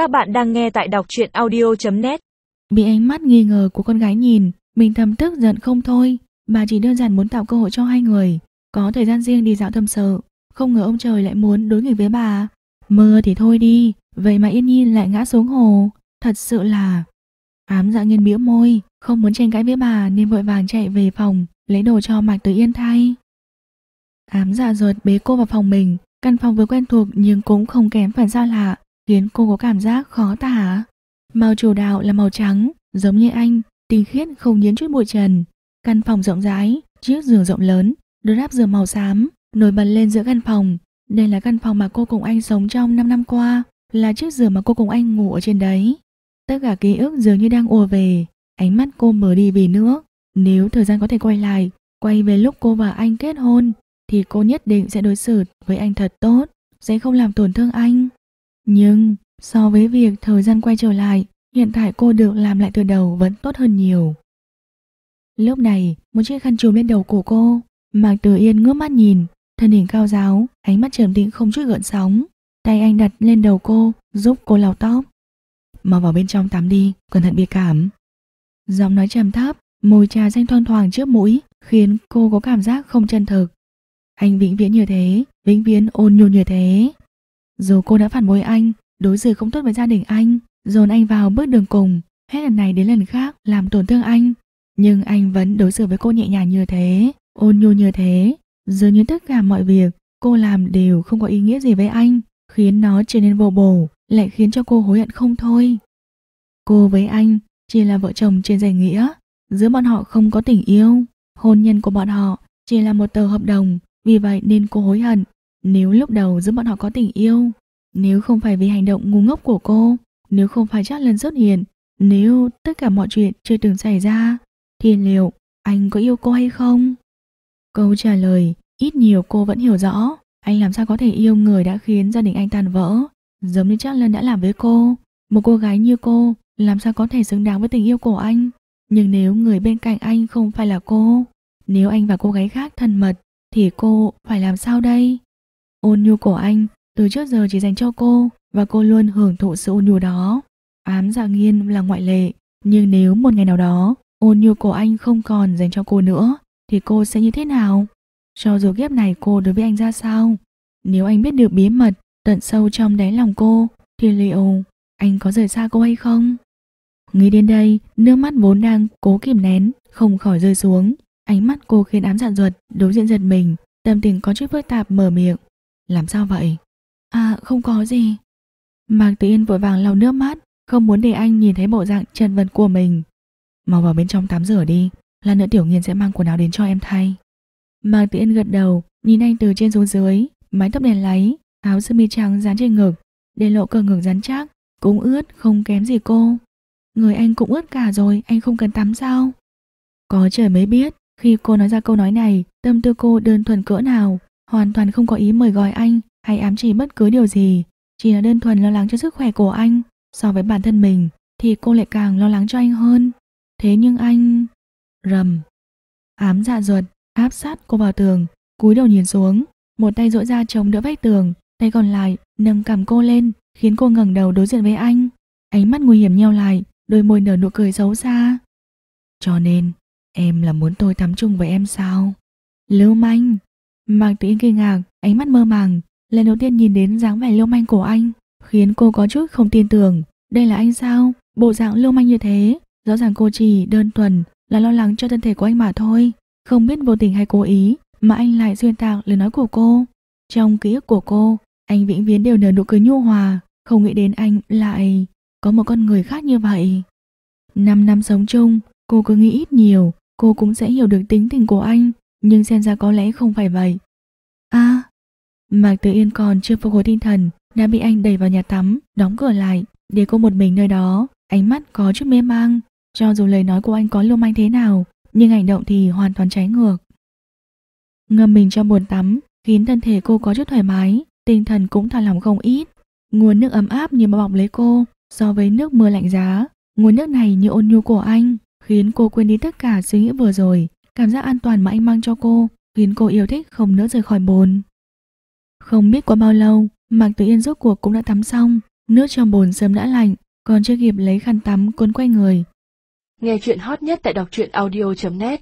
Các bạn đang nghe tại đọc truyện audio.net Bị ánh mắt nghi ngờ của con gái nhìn, mình thầm tức giận không thôi. Bà chỉ đơn giản muốn tạo cơ hội cho hai người, có thời gian riêng đi dạo tâm sự. Không ngờ ông trời lại muốn đối nghịch với bà. Mưa thì thôi đi, vậy mà Yên Nhi lại ngã xuống hồ. Thật sự là... Ám dạ nghiên bĩu môi, không muốn tranh cãi với bà nên vội vàng chạy về phòng, lấy đồ cho Mạc Tử Yên thay. Ám dạ ruột bế cô vào phòng mình, căn phòng vừa quen thuộc nhưng cũng không kém phần xa lạ, khiến cô có cảm giác khó tả. Màu chủ đạo là màu trắng, giống như anh, tinh khiết không nhiễm chút bụi trần. Căn phòng rộng rãi, chiếc giường rộng lớn, đôi đáp giường màu xám, nổi bật lên giữa căn phòng. Đây là căn phòng mà cô cùng anh sống trong 5 năm qua, là chiếc giường mà cô cùng anh ngủ ở trên đấy. Tất cả ký ức dường như đang ùa về, ánh mắt cô mở đi vì nước. Nếu thời gian có thể quay lại, quay về lúc cô và anh kết hôn, thì cô nhất định sẽ đối xử với anh thật tốt, sẽ không làm tổn thương anh. Nhưng so với việc thời gian quay trở lại, hiện tại cô được làm lại từ đầu vẫn tốt hơn nhiều. Lúc này, một chiếc khăn trùm lên đầu của cô, Mạc Tử Yên ngước mắt nhìn, thân hình cao giáo, ánh mắt trầm tĩnh không chút gợn sóng. Tay anh đặt lên đầu cô, giúp cô lau tóc. Mau vào bên trong tắm đi, cẩn thận bị cảm. Giọng nói trầm thấp, mùi trà xanh thoang thoảng trước mũi, khiến cô có cảm giác không chân thực. Anh vĩnh viễn như thế, vĩnh viễn ôn nhu như thế. Dù cô đã phản bội anh, đối xử không tốt với gia đình anh, dồn anh vào bước đường cùng, hết lần này đến lần khác làm tổn thương anh. Nhưng anh vẫn đối xử với cô nhẹ nhàng như thế, ôn nhu như thế. Dường như tất cả mọi việc cô làm đều không có ý nghĩa gì với anh, khiến nó trở nên vô bổ, lại khiến cho cô hối hận không thôi. Cô với anh chỉ là vợ chồng trên danh nghĩa, giữa bọn họ không có tình yêu, hôn nhân của bọn họ chỉ là một tờ hợp đồng, vì vậy nên cô hối hận. Nếu lúc đầu giữa bọn họ có tình yêu, nếu không phải vì hành động ngu ngốc của cô, nếu không phải chắc lần xuất hiện, nếu tất cả mọi chuyện chưa từng xảy ra, thì liệu anh có yêu cô hay không? Câu trả lời, ít nhiều cô vẫn hiểu rõ, anh làm sao có thể yêu người đã khiến gia đình anh tan vỡ, giống như chắc lần đã làm với cô. Một cô gái như cô, làm sao có thể xứng đáng với tình yêu của anh? Nhưng nếu người bên cạnh anh không phải là cô, nếu anh và cô gái khác thân mật, thì cô phải làm sao đây? Ôn nhu của anh từ trước giờ chỉ dành cho cô và cô luôn hưởng thụ sự ôn nhu đó. Ám dạ nghiên là ngoại lệ, nhưng nếu một ngày nào đó ôn nhu của anh không còn dành cho cô nữa thì cô sẽ như thế nào? Cho dù kiếp này cô đối với anh ra sao? Nếu anh biết được bí mật tận sâu trong đáy lòng cô thì liệu anh có rời xa cô hay không? Nghĩ đến đây, nước mắt vốn đang cố kìm nén, không khỏi rơi xuống. Ánh mắt cô khiến ám dạ ruột đối diện giật mình, tâm tình có chút phức tạp mở miệng. Làm sao vậy? À, không có gì. Mạc Tử Yên vội vàng lau nước mắt, không muốn để anh nhìn thấy bộ dạng chân vân của mình. Mau vào bên trong tắm rửa đi, là nữa tiểu nghiên sẽ mang quần áo đến cho em thay. Mạc Tử Yên gật đầu, nhìn anh từ trên xuống dưới, mái tóc đèn láy, áo sơ mi trắng dán trên ngực, để lộ cơ ngực rắn chắc, cũng ướt không kém gì cô. Người anh cũng ướt cả rồi, anh không cần tắm sao? Có trời mới biết, khi cô nói ra câu nói này, tâm tư cô đơn thuần cỡ nào, hoàn toàn không có ý mời gọi anh hay ám chỉ bất cứ điều gì, chỉ là đơn thuần lo lắng cho sức khỏe của anh. So với bản thân mình thì cô lại càng lo lắng cho anh hơn. Thế nhưng anh... Rầm. Ám dạ ruột, áp sát cô vào tường, cúi đầu nhìn xuống, một tay duỗi ra chống đỡ vách tường, tay còn lại nâng cầm cô lên, khiến cô ngẩng đầu đối diện với anh. Ánh mắt nguy hiểm nheo lại, đôi môi nở nụ cười xấu xa. Cho nên, em là muốn tôi tắm chung với em sao? Lưu manh. Mạc Tử kinh ngạc, ánh mắt mơ màng, lần đầu tiên nhìn đến dáng vẻ lưu manh của anh, khiến cô có chút không tin tưởng. Đây là anh sao? Bộ dạng lưu manh như thế, rõ ràng cô chỉ đơn thuần là lo lắng cho thân thể của anh mà thôi. Không biết vô tình hay cố ý mà anh lại xuyên tạc lời nói của cô. Trong ký ức của cô, anh vĩnh viễn đều nở nụ cười nhu hòa, không nghĩ đến anh lại có một con người khác như vậy. Năm năm sống chung, cô cứ nghĩ ít nhiều, cô cũng sẽ hiểu được tính tình của anh, nhưng xem ra có lẽ không phải vậy. À, Mạc Tử Yên còn chưa phục hồi tinh thần, đã bị anh đẩy vào nhà tắm, đóng cửa lại, để cô một mình nơi đó, ánh mắt có chút mê mang. Cho dù lời nói của anh có lưu manh thế nào, nhưng hành động thì hoàn toàn trái ngược. Ngâm mình trong bồn tắm, khiến thân thể cô có chút thoải mái, tinh thần cũng thả lỏng không ít. Nguồn nước ấm áp như bao bọc lấy cô, so với nước mưa lạnh giá, nguồn nước này như ôn nhu của anh, khiến cô quên đi tất cả suy nghĩ vừa rồi, cảm giác an toàn mà anh mang cho cô, khiến cô yêu thích không nỡ rời khỏi bồn. Không biết qua bao lâu, Mạc Tử Yên rốt cuộc cũng đã tắm xong, Nước trong bồn sớm đã lạnh, còn chưa kịp lấy khăn tắm cuốn quay người. Nghe chuyện hot nhất tại đọc truyện audio.net